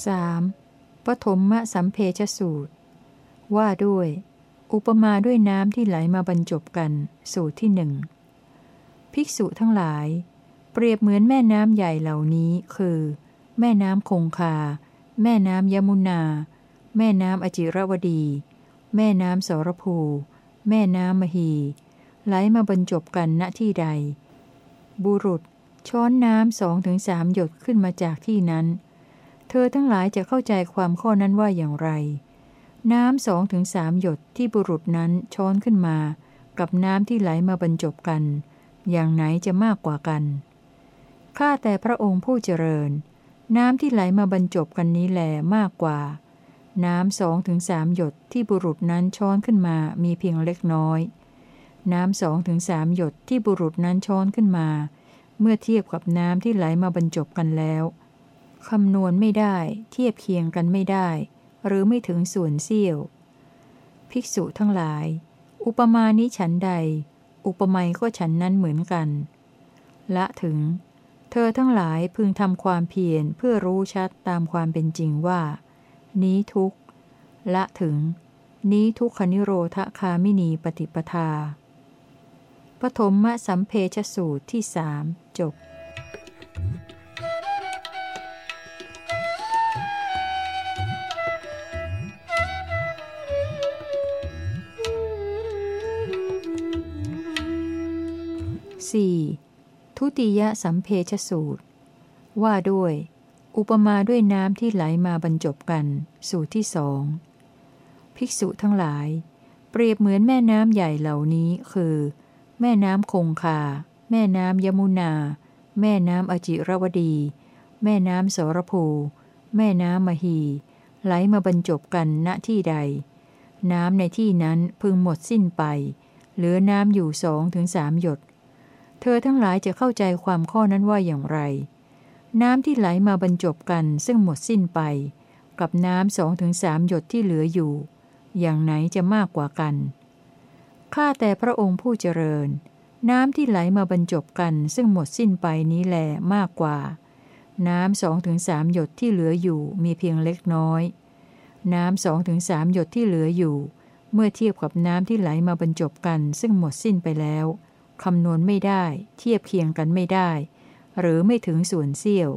3. ปฐมมสัมเพชสูตร ว่าด้วย อุปมาด้วยน้ำที่ไหลมาบรรจบกันสูตรที่หนึ่งภิกษุทั้งหลาย เปรียบเหมือนแม่น้ำใหญ่เหล่านี้คือ แม่น้ำคงคา แม่น้ำยมุนา แม่น้ำอจิรวดี แม่น้ำสรภู แม่น้ำมหีไหลมาบรรจบกันณที่ใด บุรุษช้อนน้ำสองถึงสามหยดขึ้นมาจากที่นั้น เธอทั้งหลายจะเข้าใจความข้อนั้นว่าอย่างไร น้ำสองถึงสามหยดที่บุรุษนั้นช้อนขึ้นมา กับน้ำที่ไหลมาบรรจบกัน อย่างไหนจะมากกว่ากัน ข้าแต่พระองค์ผู้เจริญ น้ำที่ไหลมาบรรจบกันนี้แหลมากกว่า น้ำสองถึงสามหยดที่บุรุษนั้นช้อนขึ้นมามีเพียงเล็กน้อย น้ำสองถึงสามหยดที่บุรุษนั้นช้อนขึ้นมา เมื่อเทียบกับน้ำที่ไหลมาบรรจบกันแล้ว คำนวณไม่ได้ เทียบเคียงกันไม่ได้ หรือไม่ถึงส่วนเสี้ยว ภิกษุทั้งหลาย อุปมานี้ฉันใด อุปไมยก็ฉันนั้นเหมือนกัน ละถึง เธอทั้งหลายพึงทำความเพียรเพื่อรู้ชัดตามความเป็นจริงว่า นี้ทุกละถึง นี้ทุกขนิโรธคามินีปฏิปทาปฐมมสัมเพชสูตรที่สามจบ 4. ทุติยสัมเพชสูตร ว่าด้วย อุปมาด้วยน้ำที่ไหลมาบรรจบกัน สูตรที่สองภิกษุทั้งหลาย เปรียบเหมือนแม่น้ำใหญ่เหล่านี้คือ แม่น้ำคงคา แม่น้ำยมุนา แม่น้ำอจิรวดี แม่น้ำสรภู แม่น้ำมหี ไหลมาบรรจบกันณที่ใด น้ำในที่นั้นพึงหมดสิ้นไป เหลือน้ำอยู่สองถึงสามหยด เธอทั้งหลายจะเข้าใจความข้อนั้นว่าอย่างไร น้ำที่ไหลมาบรรจบกันซึ่งหมดสิ้นไป กับน้ำสองถึงสามหยดที่เหลืออยู่ อย่างไหนจะมากกว่ากันข้าแต่พระองค์ผู้เจริญ น้ำที่ไหลมาบรรจบกันซึ่งหมดสิ้นไปนี้แหลมากกว่า น้ำสองถึงสามหยดที่เหลืออยู่มีเพียงเล็กน้อย น้ำสองถึงสามหยดที่เหลืออยู่ เมื่อเทียบกับน้ำที่ไหลมาบรรจบกันซึ่งหมดสิ้นไปแล้ว คำนวณไม่ได้ เทียบเคียงกันไม่ได้ หรือไม่ถึงส่วนเสี้ยว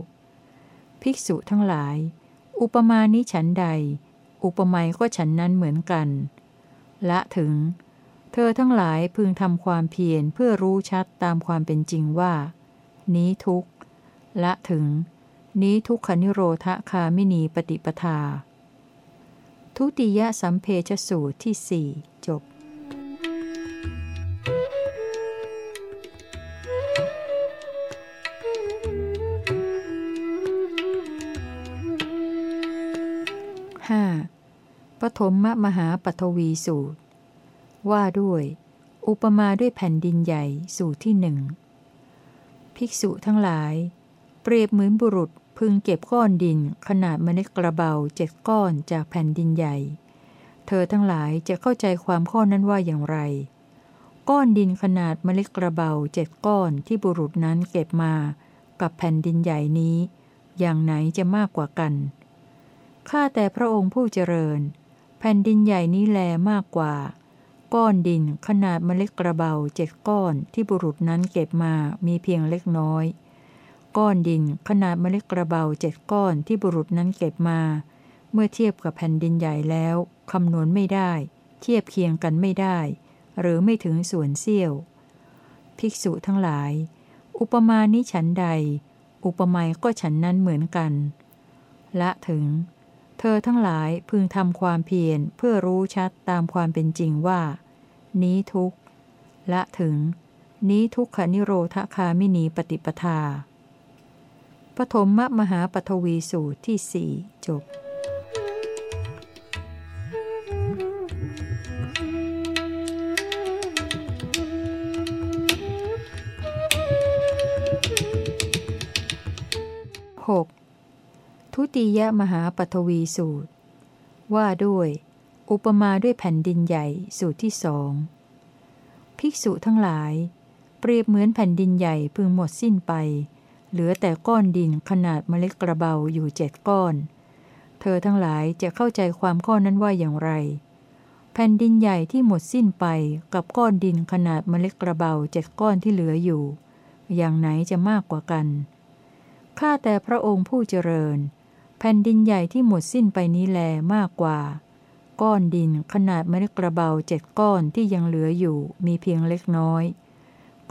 ภิกษุทั้งหลาย อุปมานี้ฉันใด อุปไมยก็ฉันนั้นเหมือนกัน ละถึง เธอทั้งหลายพึงทำความเพียรเพื่อรู้ชัดตามความเป็นจริงว่า นี้ทุกละถึง นี้ทุกขนิโรธคามินีปฏิปทา ทุติยสัมเพชสูตรที่สี่จบ ฐมมมหาปฐวีสูตร ว่าด้วย อุปมาด้วยแผ่นดินใหญ่สูตรที่หนึ่งภิกษุทั้งหลาย เปรียบเหมือนบุรุษพึงเก็บก้อนดินขนาดเมล็ดกระเบาเจ็ดก้อนจากแผ่นดินใหญ่ เธอทั้งหลายจะเข้าใจความข้อนั้นว่าอย่างไร ก้อนดินขนาดเมล็ดกระเบาเจ็ดก้อนที่บุรุษนั้นเก็บมา กับแผ่นดินใหญ่นี้ อย่างไหนจะมากกว่ากันข้าแต่พระองค์ผู้เจริญ แผ่นดินใหญ่นี้แลมากกว่า ก้อนดินขนาดเมล็ดกระเบาเจ็ดก้อนที่บุรุษนั้นเก็บมามีเพียงเล็กน้อย ก้อนดินขนาดเมล็ดกระเบาเจ็ดก้อนที่บุรุษนั้นเก็บมา เมื่อเทียบกับแผ่นดินใหญ่แล้วคำนวณไม่ได้ เทียบเคียงกันไม่ได้ หรือไม่ถึงส่วนเสี้ยว ภิกษุทั้งหลาย อุปมานี้ฉันใด อุปไมยก็ฉันนั้นเหมือนกัน ละถึง เธอทั้งหลายพึงทำความเพียรเพื่อรู้ชัดตามความเป็นจริงว่า นี้ทุกละถึง นี้ทุกขนิโรธคามินีปฏิปทา ปฐมมหาปฐวีสูตรที่สี่จบหก ทุติยมหาปฐวีสูตร ว่าด้วย อุปมาด้วยแผ่นดินใหญ่สูตรที่สองภิกษุทั้งหลาย เปรียบเหมือนแผ่นดินใหญ่พึงหมดสิ้นไป เหลือแต่ก้อนดินขนาดเมล็ดกระเบาอยู่เจ็ดก้อน เธอทั้งหลายจะเข้าใจความข้อนั้นว่าอย่างไร แผ่นดินใหญ่ที่หมดสิ้นไปกับก้อนดินขนาดเมล็ดกระเบาเจ็ดก้อนที่เหลืออยู่ อย่างไหนจะมากกว่ากันข้าแต่พระองค์ผู้เจริญ แผ่นดินใหญ่ที่หมดสิ้นไปนี้แลมากกว่า ก้อนดินขนาดเมล็ดกระเบาเจ็ดก้อนที่ยังเหลืออยู่มีเพียงเล็กน้อย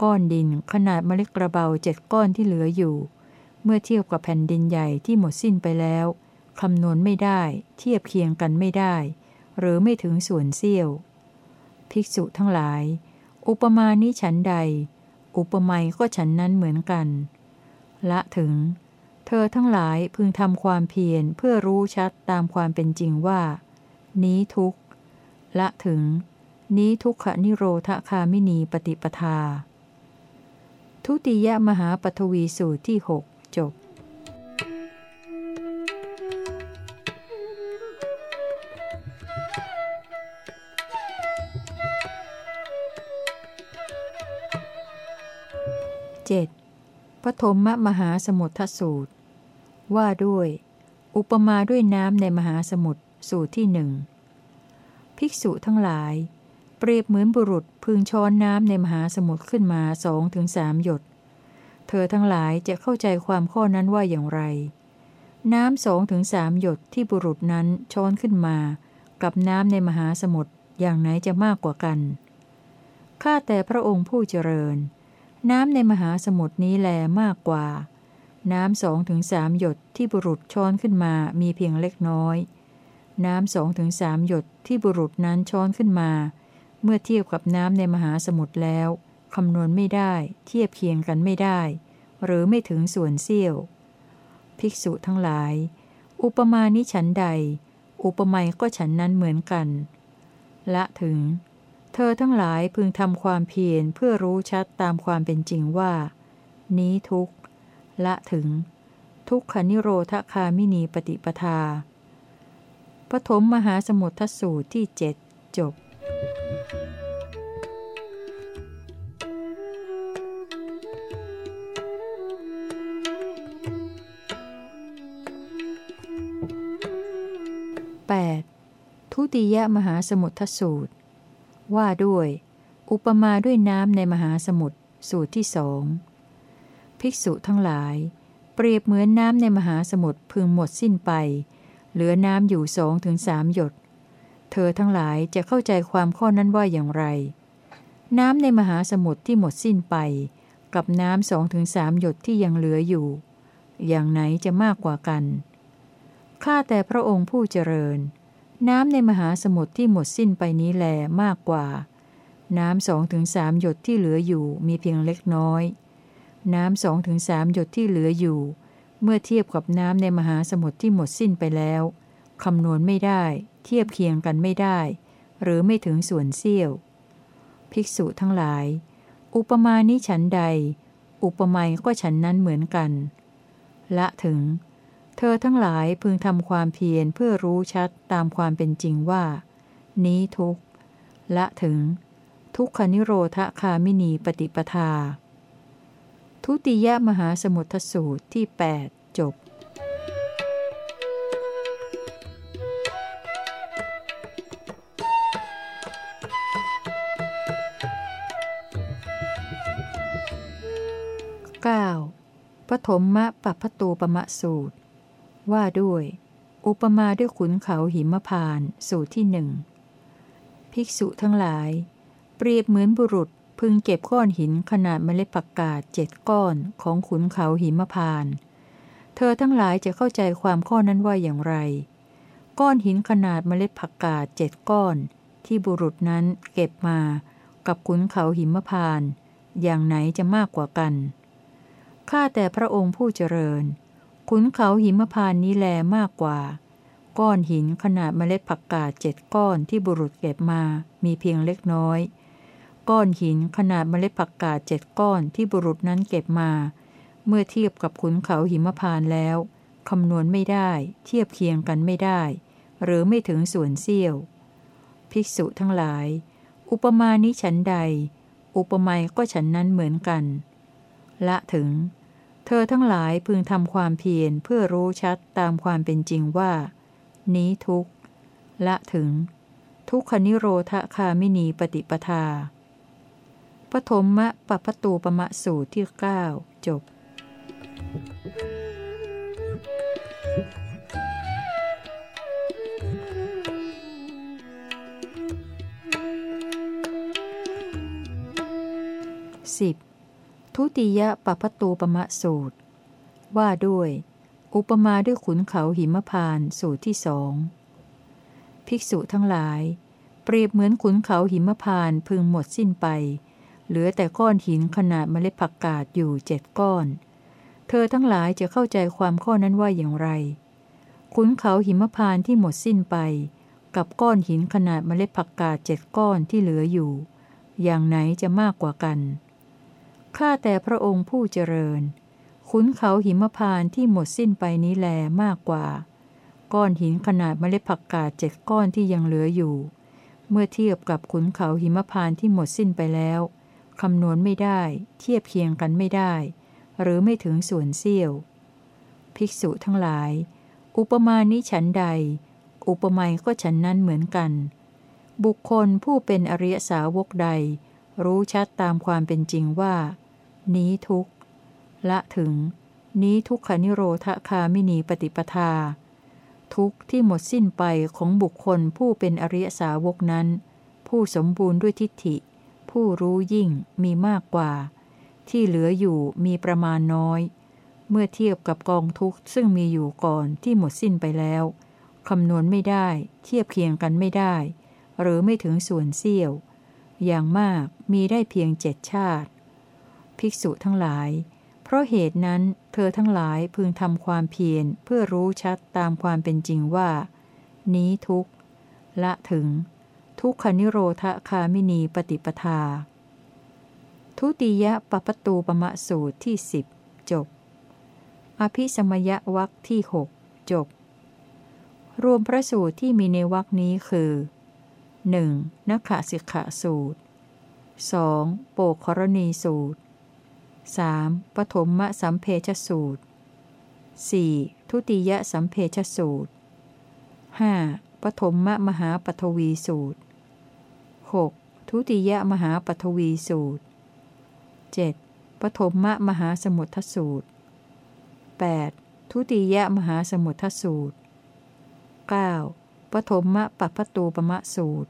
ก้อนดินขนาดเมล็ดกระเบาเจ็ดก้อนที่เหลืออยู่ เมื่อเทียบกับแผ่นดินใหญ่ที่หมดสิ้นไปแล้วคำนวณไม่ได้ เทียบเคียงกันไม่ได้ หรือไม่ถึงส่วนเสี้ยว ภิกษุทั้งหลาย อุปมานี้ฉันใด อุปไมยก็ฉันนั้นเหมือนกัน ละถึง เธอทั้งหลายพึงทำความเพียรเพื่อรู้ชัดตามความเป็นจริงว่า นี้ทุกละถึง นี้ทุกขนิโรธคามินีปฏิปทา ทุติยมหาปฐวีสูตรที่หกจบ 7. ปฐมมหาสมุทสูตร ว่าด้วย อุปมาด้วยน้ำในมหาสมุทรสูตรที่หนึ่งภิกษุทั้งหลาย เปรียบเหมือนบุรุษพึงช้อนน้ำในมหาสมุทรขึ้นมาสองถึงสามหยด เธอทั้งหลายจะเข้าใจความข้อนั้นว่าอย่างไร น้ำสองถึงสามหยดที่บุรุษนั้นช้อนขึ้นมา กับน้ำในมหาสมุทรอย่างไหนจะมากกว่ากันข้าแต่พระองค์ผู้เจริญ น้ำในมหาสมุทรนี้แลมากกว่า น้ำสองถึงสามหยดที่บุรุษช้อนขึ้นมามีเพียงเล็กน้อย น้ำสองถึงสามหยดที่บุรุษนั้นช้อนขึ้นมา เมื่อเทียบกับน้ำในมหาสมุทรแล้วคำนวณไม่ได้ เทียบเคียงกันไม่ได้ หรือไม่ถึงส่วนเสี้ยว ภิกษุทั้งหลาย อุปมาณิฉันใด อุปไมยก็ฉันนั้นเหมือนกัน ละถึง เธอทั้งหลายพึงทำความเพียรเพื่อรู้ชัดตามความเป็นจริงว่า นี้ทุกละถึง ทุกขนิโรธคามินีปฏิปทาปฐมมหาสมุทรสูตรที่เจ็ดจบ 8. ทุติยมหาสมุทรสูตร ว่าด้วย อุปมาด้วยน้ำในมหาสมุทรสูตรที่สองภิกษุทั้งหลาย เปรียบเหมือนน้ำในมหาสมุทรพึงหมดสิ้นไป เหลือน้ำอยู่สองถึงสามหยด เธอทั้งหลายจะเข้าใจความข้อนั้นว่าอย่างไร น้ำในมหาสมุทรที่หมดสิ้นไป กับน้ำสองถึงสามหยดที่ยังเหลืออยู่ อย่างไหนจะมากกว่ากันข้าแต่พระองค์ผู้เจริญ น้ำในมหาสมุทรที่หมดสิ้นไปนี้แลมากกว่า น้ำสองถึงสามหยดที่เหลืออยู่มีเพียงเล็กน้อย น้ำสองถึงสามหยดที่เหลืออยู่ เมื่อเทียบกับน้ำในมหาสมุทรที่หมดสิ้นไปแล้วคำนวณไม่ได้ เทียบเคียงกันไม่ได้ หรือไม่ถึงส่วนเสี้ยว ภิกษุทั้งหลาย อุปมานี้ฉันใด อุปไมยก็ฉันนั้นเหมือนกัน ละถึง เธอทั้งหลายพึงทำความเพียรเพื่อรู้ชัดตามความเป็นจริงว่า นี้ทุกละถึง ทุกขนิโรธคามินีปฏิปทา ทุติยมหาสมุทสูตรที่ 8 จบ 9. ปฐมมะปัพตูปมะสูตร ว่าด้วย อุปมาด้วยขุนเขาหิมพาน สูตรที่หนึ่ง ภิกษุทั้งหลาย เปรียบเหมือนบุรุษพึงเก็บก้อนหินขนาดเมล็ดผักกาดเจ็ดก้อนของขุนเขาหิมพาน เธอทั้งหลายจะเข้าใจความข้อนั้นว่าอย่างไร ก้อนหินขนาดเมล็ดผักกาดเจ็ดก้อน ที่บุรุษนั้นเก็บมากับขุนเขาหิมพาน อย่างไหนจะมากกว่ากัน ข้าแต่พระองค์ผู้เจริญ ขุนเขาหิมพานนี้แลมากกว่า ก้อนหินขนาดเมล็ดผักกาดเจ็ดก้อนที่บุรุษเก็บมามีเพียงเล็กน้อย ก้อนหินขนาดเมล็ดผักกาดเจ็ดก้อนที่บุรุษนั้นเก็บมา เมื่อเทียบกับขุนเขาหิมพานแล้วคำนวณไม่ได้ เทียบเคียงกันไม่ได้ หรือไม่ถึงส่วนเสี้ยว ภิกษุทั้งหลาย อุปมานี้ฉันใด อุปไมยก็ฉันนั้นเหมือนกัน ละถึง เธอทั้งหลายพึงทำความเพียรเพื่อรู้ชัดตามความเป็นจริงว่า นี้ทุกข์ละถึง ทุกขนิโรธคามินีปฏิปทาปฐมมะปปตูปมะสูตรที่ 9 จบ 10. ทุติยปปตูปมะสูตร ว่าด้วย อุปมาด้วยขุนเขาหิมพานสูตรที่สองภิกษุทั้งหลาย เปรียบเหมือนขุนเขาหิมพานพึงหมดสิ้นไป เหลือแต่ก้อนหินขนาดเมล็ดผักกาดอยู่เจ็ดก้อน เธอทั้งหลายจะเข้าใจความข้อนั้นว่าอย่างไร ขุนเขาหิมพานที่หมดสิ้นไป กับก้อนหินขนาดเมล็ดผักกาดเจ็ดก้อนที่เหลืออยู่ อย่างไหนจะมากกว่ากัน ข้าแต่พระองค์ผู้เจริญ ขุนเขาหิมพานที่หมดสิ้นไปนี้แลมากกว่า ก้อนหินขนาดเมล็ดผักกาดเจ็ดก้อนที่ยังเหลืออยู่ เมื่อเทียบกับขุนเขาหิมพานที่หมดสิ้นไปแล้วคำนวณไม่ได้ เทียบเคียงกันไม่ได้ หรือไม่ถึงส่วนเสี้ยว ภิกษุทั้งหลาย อุปมานี้ฉันใด อุปไมยก็ฉันนั้นเหมือนกัน บุคคลผู้เป็นอริยสาวกใด รู้ชัดตามความเป็นจริงว่า นี้ทุกละถึง นี้ทุกขานิโรธคามินีปฏิปทา ทุกที่หมดสิ้นไปของบุคคลผู้เป็นอริยสาวกนั้น ผู้สมบูรณ์ด้วยทิฏฐิ ผู้รู้ยิ่งมีมากกว่า ที่เหลืออยู่มีประมาณน้อย เมื่อเทียบกับกองทุกข์ซึ่งมีอยู่ก่อนที่หมดสิ้นไปแล้วคำนวณไม่ได้ เทียบเคียงกันไม่ได้ หรือไม่ถึงส่วนเสี้ยว อย่างมากมีได้เพียงเจ็ดชาติ ภิกษุทั้งหลาย เพราะเหตุนั้นเธอทั้งหลายพึงทำความเพียรเพื่อรู้ชัดตามความเป็นจริงว่า นี้ทุกละถึง ทุกขนิโรธคามินีปฏิปทา ทุติยปปตูปมะสูตรที่สิบจบ อภิสมยวักที่หกจบ รวมพระสูตรที่มีในวักนี้คือ 1. นักขสิกขาสูตร 2. โปกครณีสูตร 3. ปฐมมสัมเพชสูตร 4. ทุติยสัมเพชสูตร 5. ปฐมมมหาปฐวีสูตร 6. ทุติยมหาปฐวีสูตร 7. ปฐมมมหาสมุทสูตร 8. ทุติยมหาสมุทสูตร 9. ปฐมมปปตูปมะสูตร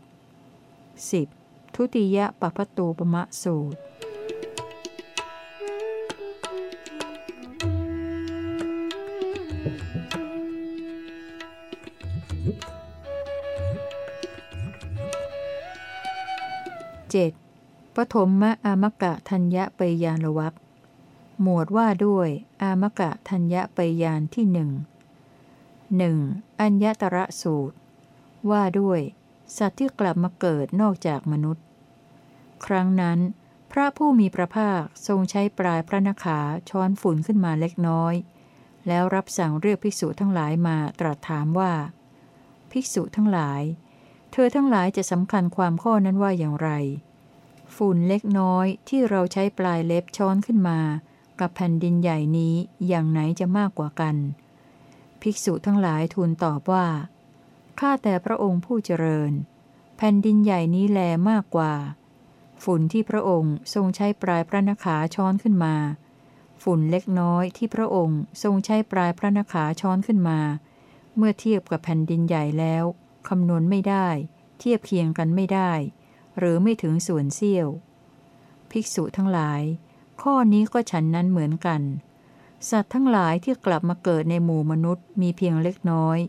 10. ทุติยปปตูปมะสูตร เจ็ดปฐมมะอามกะทัญญะไปยานวักหมวดว่าด้วย อามกะทัญญะไปยานที่หนึ่งหนึ่งอัญญตระสูตร ว่าด้วย สัตว์ที่กลับมาเกิดนอกจากมนุษย์ ครั้งนั้น พระผู้มีพระภาคทรงใช้ปลายพระนขาช้อนฝุ่นขึ้นมาเล็กน้อย แล้วรับสั่งเรียกภิกษุทั้งหลายมาตรัสถามว่า ภิกษุทั้งหลาย เธอทั้งหลายจะสำคัญความข้อนั้นว่าอย่างไร ฝุ่นเล็กน้อยที่เราใช้ปลายเล็บช้อนขึ้นมา กับแผ่นดินใหญ่นี้อย่างไหนจะมากกว่ากัน ภิกษุทั้งหลายทูลตอบว่า ข้าแต่พระองค์ผู้เจริญ แผ่นดินใหญ่นี้แลมากกว่า ฝุ่นที่พระองค์ทรงใช้ปลายพระนขาช้อนขึ้นมา ฝุ่นเล็กน้อยที่พระองค์ทรงใช้ปลายพระนขาช้อนขึ้นมา เมื่อเทียบกับแผ่นดินใหญ่แล้ว คำนวณไม่ได้ เทียบเคียงกันไม่ได้ หรือไม่ถึงส่วนเสี้ยว ภิกษุทั้งหลาย ข้อนี้ก็ฉันนั้นเหมือนกัน สัตว์ทั้งหลายที่กลับมาเกิดในหมู่มนุษย์มีเพียงเล็กน้อย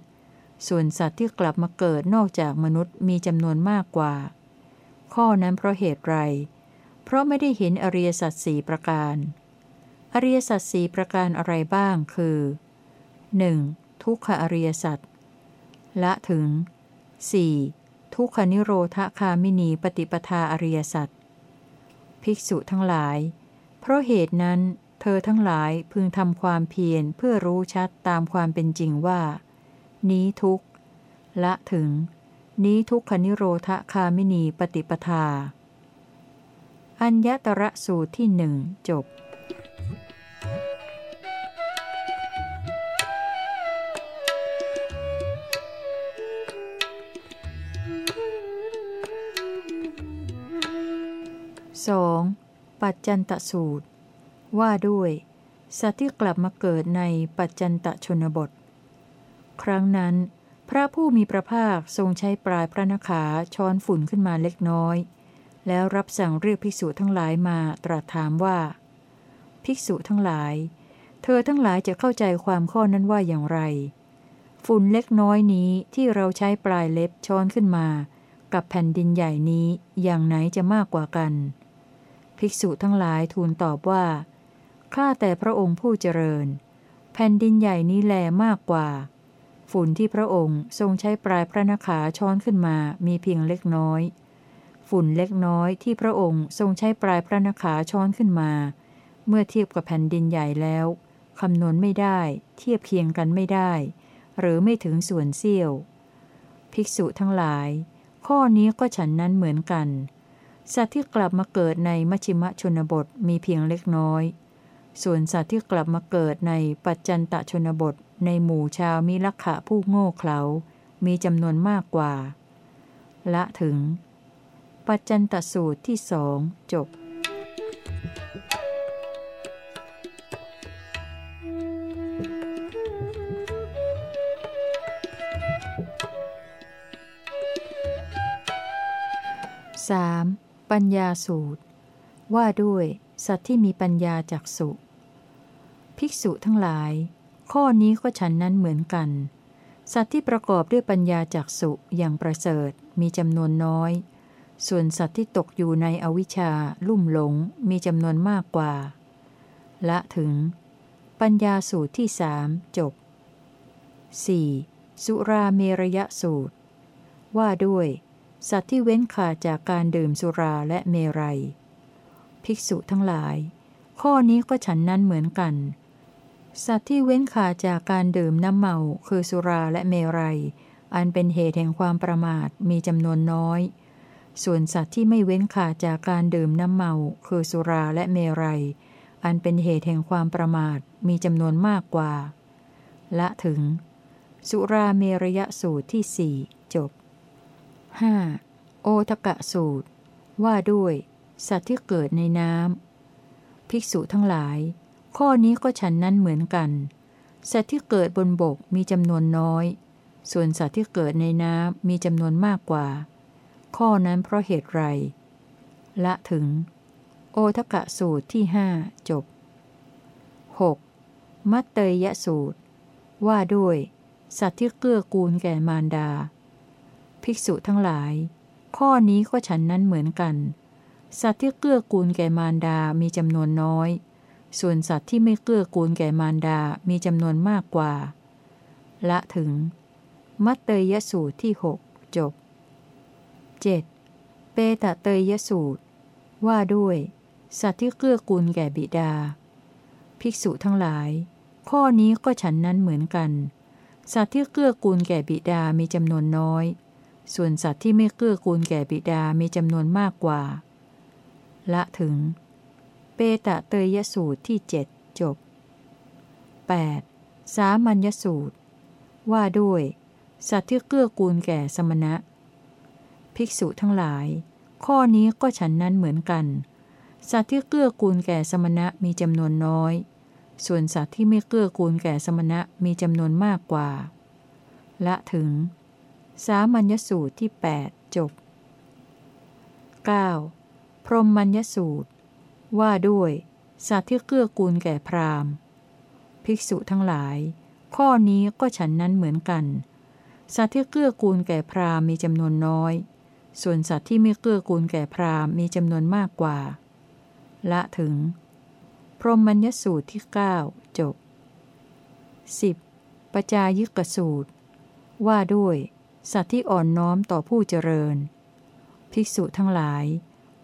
ส่วนสัตว์ที่กลับมาเกิดนอกจากมนุษย์มีจำนวนมากกว่า ข้อนั้นเพราะเหตุไร เพราะไม่ได้เห็นอริยสัจสี่ประการ อริยสัจสี่ประการอะไรบ้างคือ 1. ทุกขอริยสัจละถึง 4. ทุกขนิโรธคามินีปฏิปทาอริยสัจภิกษุทั้งหลาย เพราะเหตุนั้น เธอทั้งหลายพึงทำความเพียรเพื่อรู้ชัดตามความเป็นจริงว่า นี้ทุกละถึง นี้ทุกขนิโรธคามินีปฏิปทา อัญญตระสูตรที่หนึ่งจบ 2. ปัจจันตสูตร ว่าด้วย สัตว์ที่กลับมาเกิดในปัจจันตชนบท ครั้งนั้น พระผู้มีพระภาคทรงใช้ปลายพระนขาช้อนฝุ่นขึ้นมาเล็กน้อย แล้วรับสั่งเรียกภิกษุทั้งหลายมาตรัสถามว่า ภิกษุทั้งหลาย เธอทั้งหลายจะเข้าใจความข้อนั้นว่าอย่างไร ฝุ่นเล็กน้อยนี้ที่เราใช้ปลายเล็บช้อนขึ้นมากับแผ่นดินใหญ่นี้อย่างไหนจะมากกว่ากัน ภิกษุทั้งหลายทูลตอบว่า ข้าแต่พระองค์ผู้เจริญ แผ่นดินใหญ่นี้แลมากกว่า ฝุ่นที่พระองค์ทรงใช้ปลายพระนขาช้อนขึ้นมามีเพียงเล็กน้อย ฝุ่นเล็กน้อยที่พระองค์ทรงใช้ปลายพระนขาช้อนขึ้นมา เมื่อเทียบกับแผ่นดินใหญ่แล้วคำนวณไม่ได้ เทียบเคียงกันไม่ได้ หรือไม่ถึงส่วนเสี้ยว ภิกษุทั้งหลาย ข้อนี้ก็ฉันนั้นเหมือนกัน สัตว์ที่กลับมาเกิดในมัชิมะชนบทมีเพียงเล็กน้อย ส่วนสัตว์ที่กลับมาเกิดในปัจจันตชนบท ในหมู่ชาวมีลักขะผู้โง่เขลา มีจำนวนมากกว่า ละถึง ปัจจันตสูตรที่สองจบ 3. ปัญญาสูตร ว่าด้วยสัตว์ที่มีปัญญาจากสุภิกษุทั้งหลาย ข้อนี้ก็ฉันนั้นเหมือนกัน สัตว์ที่ประกอบด้วยปัญญาจากสุอย่างประเสริฐมีจำนวนน้อย ส่วนสัตว์ที่ตกอยู่ในอวิชชาลุ่มหลงมีจำนวนมากกว่า ละถึง ปัญญาสูตรที่สามจบ 4. สุราเมรยสูตร ว่าด้วย สัตว์ที่เว้นขาดจากการดื่มสุราและเมรัย ภิกษุทั้งหลาย ข้อนี้ก็ฉันนั้นเหมือนกัน สัตว์ที่เว้นขาดจากการดื่มน้ำเมาคือสุราและเมรัย อันเป็นเหตุแห่งความประมาทมีจำนวนน้อย ส่วนสัตว์ที่ไม่เว้นขาดจากการดื่มน้ำเมา คือสุราและเมรัย อันเป็นเหตุแห่งความประมาทมีจำนวนมากกว่า ละถึง สุราเมรยสูตรที่สี่จบ 5. โอทกะสูตร ว่าด้วย สัตว์ที่เกิดในน้ำภิกษุทั้งหลาย ข้อนี้ก็ฉันนั้นเหมือนกัน สัตว์ที่เกิดบนบกมีจำนวนน้อย ส่วนสัตว์ที่เกิดในน้ำมีจำนวนมากกว่า ข้อนั้นเพราะเหตุไร ละถึง โอทกะสูตรที่หจบ 6. มัตเตยยสูตร ว่าด้วย สัตว์ที่เกื้อกูลแก่มารดา ภิกษุทั้งหลาย ข้อนี้ก็ฉันนั้นเหมือนกัน สัตว์ที่เกื้อกูลแก่มารดา มีจำนวนน้อย ส่วนสัตว์ที่ไม่เกื้อกูลแก่มารดา มีจำนวนมากกว่า ละถึง มัตเตยสูตรที่หจบ 7. เปตะเตยสูตร ว่าด้วย สัตว์ที่เกื้อกูลแก่บิดา ภิกษุทั้งหลาย ข้อนี้ก็ฉันนั้นเหมือนกัน สัตว์ที่เกื้อกูลแก่บิดามีจำนวนน้อย ส่วนสัตว์ที่ไม่เกื้อกูลแก่บิดามีจำนวนมากกว่า ละถึง เปตะเตยสูตรที่เจ็ดจบ 8. สามัญญสูตร ว่าด้วย สัตว์ที่เกื้อกูลแก่สมณะ ภิกษุทั้งหลาย ข้อนี้ก็ฉันนั้นเหมือนกัน สัตว์ที่เกื้อกูลแก่สมณะมีจำนวนน้อย ส่วนสัตว์ที่ไม่เกื้อกูลแก่สมณะมีจำนวนมากกว่า ละถึง สามัญญสูตรที่ 8 จบ 9. พรหมัญญสูตร ว่าด้วย สัตว์ที่เกื้อกูลแก่พราหมณ์ ภิกษุทั้งหลาย ข้อนี้ก็ฉันนั้นเหมือนกัน สัตว์ที่เกื้อกูลแก่พราหมณ์มีจำนวนน้อย ส่วนสัตว์ที่ไม่เกื้อกูลแก่พราหมณ์มีจำนวนมากกว่า ละถึง พรหมัญญสูตรที่ 9 จบ 10. ปจายิกสูตร ว่าด้วย สัตว์ที่อ่อนน้อมต่อผู้เจริญ ภิกษุทั้งหลาย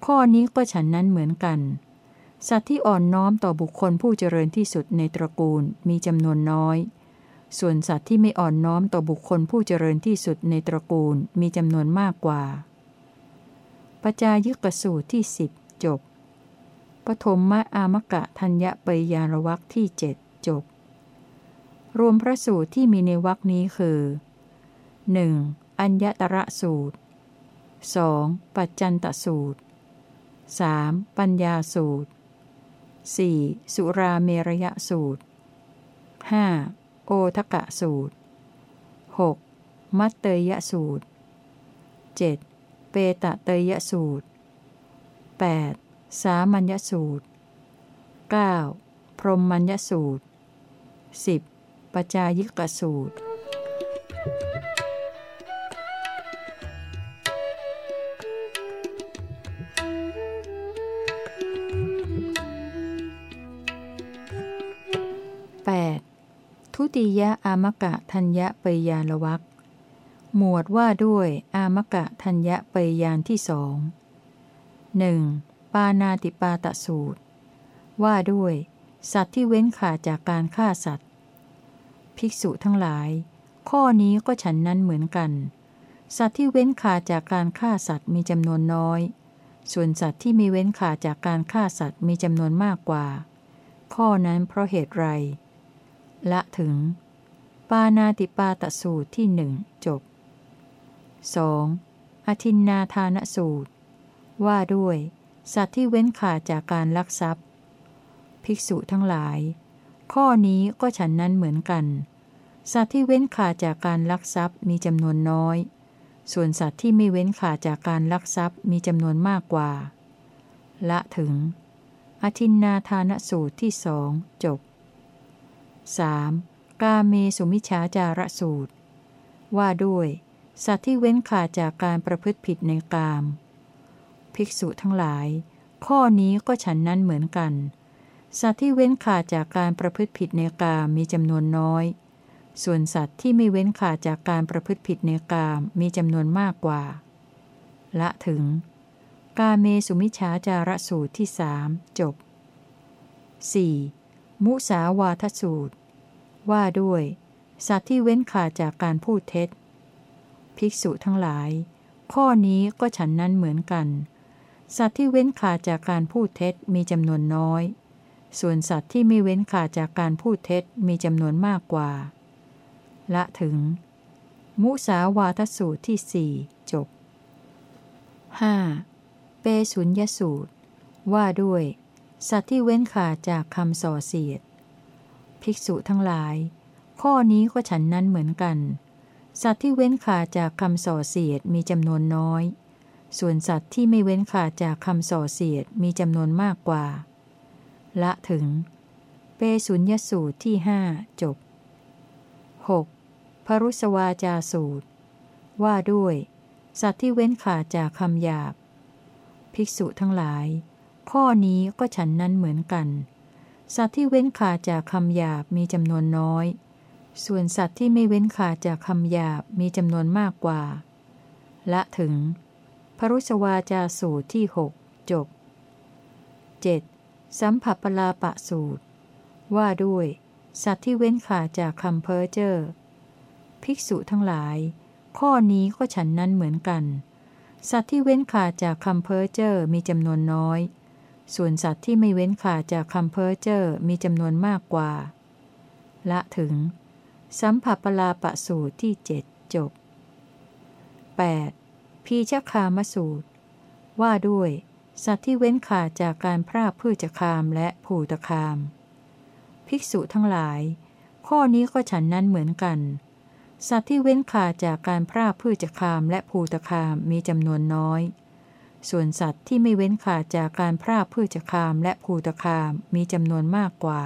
ข้อนี้ก็ฉันนั้นเหมือนกัน สัตว์ที่อ่อนน้อมต่อบุคคลผู้เจริญที่สุดในตระกูลมีจำนวนน้อย ส่วนสัตว์ที่ไม่อ่อนน้อมต่อบุคคลผู้เจริญที่สุดในตระกูลมีจำนวนมากกว่าปจายุกสูตรที่สิบจบ ปฐมมะอามกะทัญญปยานวักที่เจ็ดจบ รวมพระสูตรที่มีในวักนี้คือ 1. อัญญตระสูตร 2. ปัจจันตสูตร 3. ปัญญาสูตร 4. สุราเมรยสูตร 5. โอทกะสูตร 6. มัตเตยสูตร 7. เปตะเตยสูตร 8. สามัญญสูตร 9. พรหมัญญสูตร 10. ปจายิกสูตร ติยะอามกะทัญญะปยานวักหมวดว่าด้วยอามกะทัญญะปยานที่สองหนึ่งปานาติปาตสูตร ว่าด้วย สัตว์ที่เว้นขาดจากการฆ่าสัตว์ ภิกษุทั้งหลาย ข้อนี้ก็ฉันนั้นเหมือนกัน สัตว์ที่เว้นขาดจากการฆ่าสัตว์มีจำนวนน้อย ส่วนสัตว์ที่มีเว้นขาดจากการฆ่าสัตว์มีจำนวนมากกว่า ข้อนั้นเพราะเหตุไร ละถึง ปานาติปาตสูตรที่หนึ่งจบ 2. อธินนาทานสูตร ว่าด้วย สัตว์ที่เว้นขาดจากการลักทรัพย์ ภิกษุทั้งหลาย ข้อนี้ก็ฉันนั้นเหมือนกัน สัตว์ที่เว้นขาดจากการลักทรัพย์มีจำนวนน้อย ส่วนสัตว์ที่ไม่เว้นขาดจากการลักทรัพย์มีจำนวนมากกว่า ละถึง อธินนาทานสูตรที่สองจบ 3. กาเมสุมิชาจารสูตร ว่าด้วย สัตว์ที่เว้นขาดจากการประพฤติผิดในกาม ภิกษุทั้งหลาย ข้อนี้ก็ฉันนั้นเหมือนกัน สัตว์ที่เว้นขาดจากการประพฤติผิดในกามมีจำนวนน้อย ส่วนสัตว์ที่ไม่เว้นขาดจากการประพฤติผิดในกามมีจำนวนมากกว่า ละถึง กาเมสุมิชาจารสูตรที่สามจบ 4. มุสาวาทสูตร ว่าด้วย สัตว์ที่เว้นขาดจากการพูดเท็จ ภิกษุทั้งหลาย ข้อนี้ก็ฉันนั้นเหมือนกัน สัตว์ที่เว้นขาดจากการพูดเท็จมีจำนวนน้อย ส่วนสัตว์ที่ไม่เว้นขาดจากการพูดเท็จมีจำนวนมากกว่า ละถึง มุสาวาทสูตรที่สี่จบ 5. เปสุญญสูตร ว่าด้วย สัตว์ที่เว้นขาดจากคำส่อเสียด ภิกษุทั้งหลาย ข้อนี้ก็ฉันนั้นเหมือนกัน สัตว์ที่เว้นขาดจากคำส่อเสียดมีจำนวนน้อย ส่วนสัตว์ที่ไม่เว้นขาดจากคำส่อเสียดมีจำนวนมากกว่า ละถึง เปสุญญสูตรที่หจบ 6. พรุสวาจาสูตร ว่าด้วย สัตว์ที่เว้นขาดจากคำหยาบ ภิกษุทั้งหลาย ข้อนี้ก็ฉันนั้นเหมือนกัน สัตว์ที่เว้นขาจากคำหยาบมีจำนวนน้อย ส่วนสัตว์ที่ไม่เว้นขาจากคำหยาบมีจำนวนมากกว่า ละถึง พรุสวาจาสูตรที่หกจบ 7. สัมผัสปลาปะสูตร ว่าด้วย สัตว์ที่เว้นขาจากคำเพ้อเจ้อภิกษุทั้งหลาย ข้อนี้ก็ฉันนั้นเหมือนกัน สัตว์ที่เว้นขาจากคำเพ้อเจ้อมีจำนวนน้อย ส่วนสัตว์ที่ไม่เว้นขาดจากคำเพ้อเจ้อมีจำนวนมากกว่า ละถึง สัมผัสปลาปะสูตรที่เจ็ดจบ 8. พีชคามสูตร ว่าด้วย สัตว์ที่เว้นขาดจากการพรากพืชคามและผูตคาม ภิกษุทั้งหลาย ข้อนี้ก็ฉันนั้นเหมือนกัน สัตว์ที่เว้นขาดจากการพรากพืชคามและผูตคามมีจำนวนน้อย ส่วนสัตว์ที่ไม่เว้นขาดจากการพรากพืชคามและภูตคามมีจำนวนมากกว่า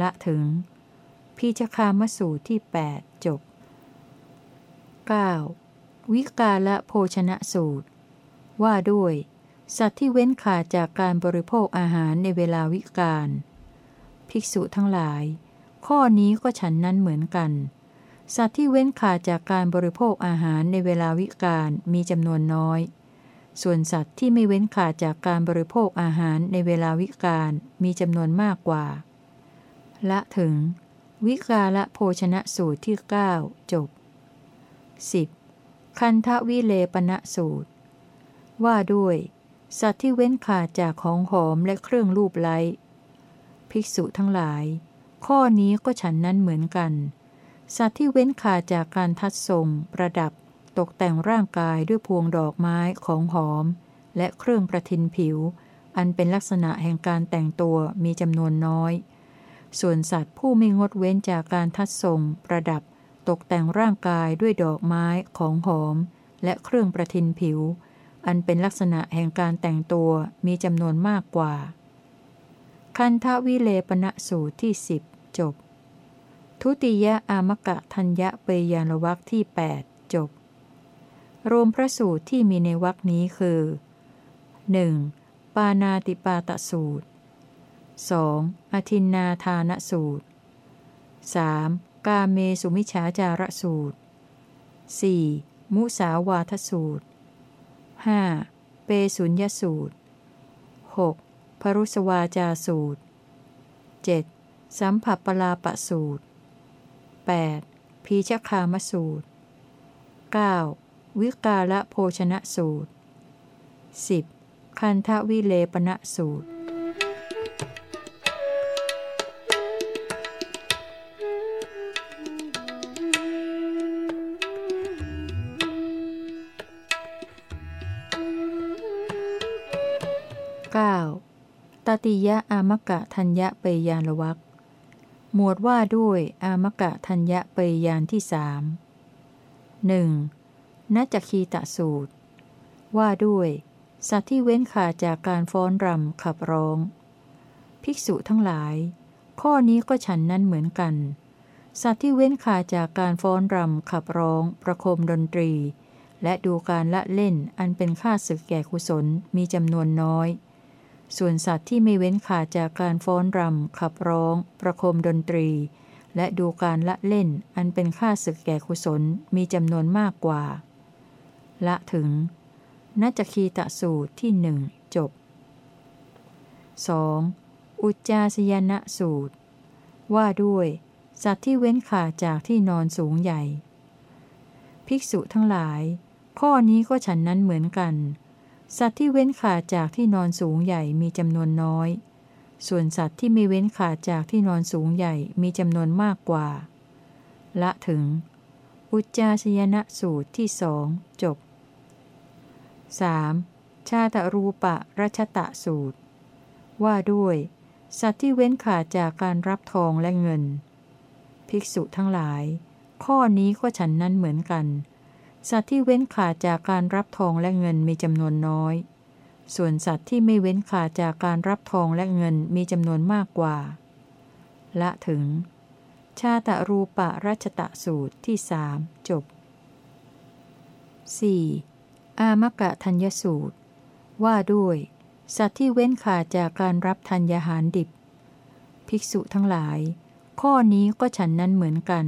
ละถึงพีชคามสูตรที่ 8 จบ 9. วิกาละโภชนะสูตร ว่าด้วย สัตว์ที่เว้นขาดจากการบริโภคอาหารในเวลาวิกาลภิกษุทั้งหลาย ข้อนี้ก็ฉันนั้นเหมือนกัน สัตว์ที่เว้นขาดจากการบริโภคอาหารในเวลาวิกาลมีจำนวนน้อย ส่วนสัตว์ที่ไม่เว้นขาดจากการบริโภคอาหารในเวลาวิกาลมีจำนวนมากกว่า ละถึง วิกาละโภชนะสูตรที่ 9 จบ 10. คันทวิเลปณะสูตร ว่าด้วย สัตว์ที่เว้นขาดจากของหอมและเครื่องรูปไล้ภิกษุทั้งหลาย ข้อนี้ก็ฉันนั้นเหมือนกัน สัตว์ที่เว้นขาดจากการทัดทรง ประดับ ตกแต่งร่างกายด้วยพวงดอกไม้ของหอม และเครื่องประทินผิว อันเป็นลักษณะแห่งการแต่งตัวมีจำนวนน้อย ส่วนสัตว์ผู้ไม่งดเว้นจากการทัดทรง ประดับ ตกแต่งร่างกายด้วยดอกไม้ของหอม และเครื่องประทินผิว อันเป็นลักษณะแห่งการแต่งตัวมีจำนวนมากกว่า คันทวิเลปณะสูตรที่สิบจบทุติยอามกะทัญญเปยานวักที่ 8 จบ รวมพระสูตรที่มีในวักนี้คือ 1. ปานาติปาตสูตร 2. อธินนาทานสูตร 3. กาเมสุมิฉาจารสูตร 4. มุสาวาทสูตร 5. เปสุญญสูตร 6. พรุสวาจาสูตร 7. สัมผัสปลาปะสูตร 8. พีชคามสูตร 9. วิกาละโภชนะสูตร 10. คันทวิเลปณะสูตร 9. ตติยะอามกะทัญญะเปยานวักหมวดว่าด้วยอามกะทัญญะเปยานที่สามหนึ่ง นัจคีตะสูตร ว่าด้วย สัตว์ที่เว้นขาดจากการฟ้อนรำขับร้อง ภิกษุทั้งหลาย ข้อนี้ก็ฉันนั้นเหมือนกัน สัตว์ที่เว้นขาดจากการฟ้อนรำขับร้อง ประโคมดนตรี และดูการละเล่นอันเป็นค่าศึกแก่กุศลมีจำนวนน้อย ส่วนสัตว์ที่ไม่เว้นขาดจากการฟ้อนรำขับร้อง ประโคมดนตรีและดูการละเล่นอันเป็นค่าศึกแก่กุศลมีจำนวนมากกว่า ละถึงนัจคีตะสูตรที่หนึ่งจบ 2. อุจจาสยนะสูตร ว่าด้วย สัตว์ที่เว้นขาจากที่นอนสูงใหญ่ ภิกษุทั้งหลาย ข้อนี้ก็ฉันนั้นเหมือนกัน สัตว์ที่เว้นขาจากที่นอนสูงใหญ่มีจำนวนน้อย ส่วนสัตว์ที่ไม่เว้นขาจากที่นอนสูงใหญ่มีจำนวนมากกว่า ละถึง อุจจาชยนะสูตรที่สองจบ 3. ชาตรูปะรัชตะสูตร ว่าด้วย สัตว์ที่เว้นขาดจากการรับทองและเงิน ภิกษุทั้งหลาย ข้อนี้ก็ฉันนั้นเหมือนกัน สัตว์ที่เว้นขาดจากการรับทองและเงินมีจำนวนน้อย ส่วนสัตว์ที่ไม่เว้นขาดจากการรับทองและเงินมีจำนวนมากกว่า ละถึง ชาตรูปะรัชตะสูตรที่สามจบ 4. อามกะธัญสูตร ว่าด้วย สัตว์ที่เว้นขาดจากการรับธัญญาหารดิบ ภิกษุทั้งหลาย ข้อนี้ก็ฉันนั้นเหมือนกัน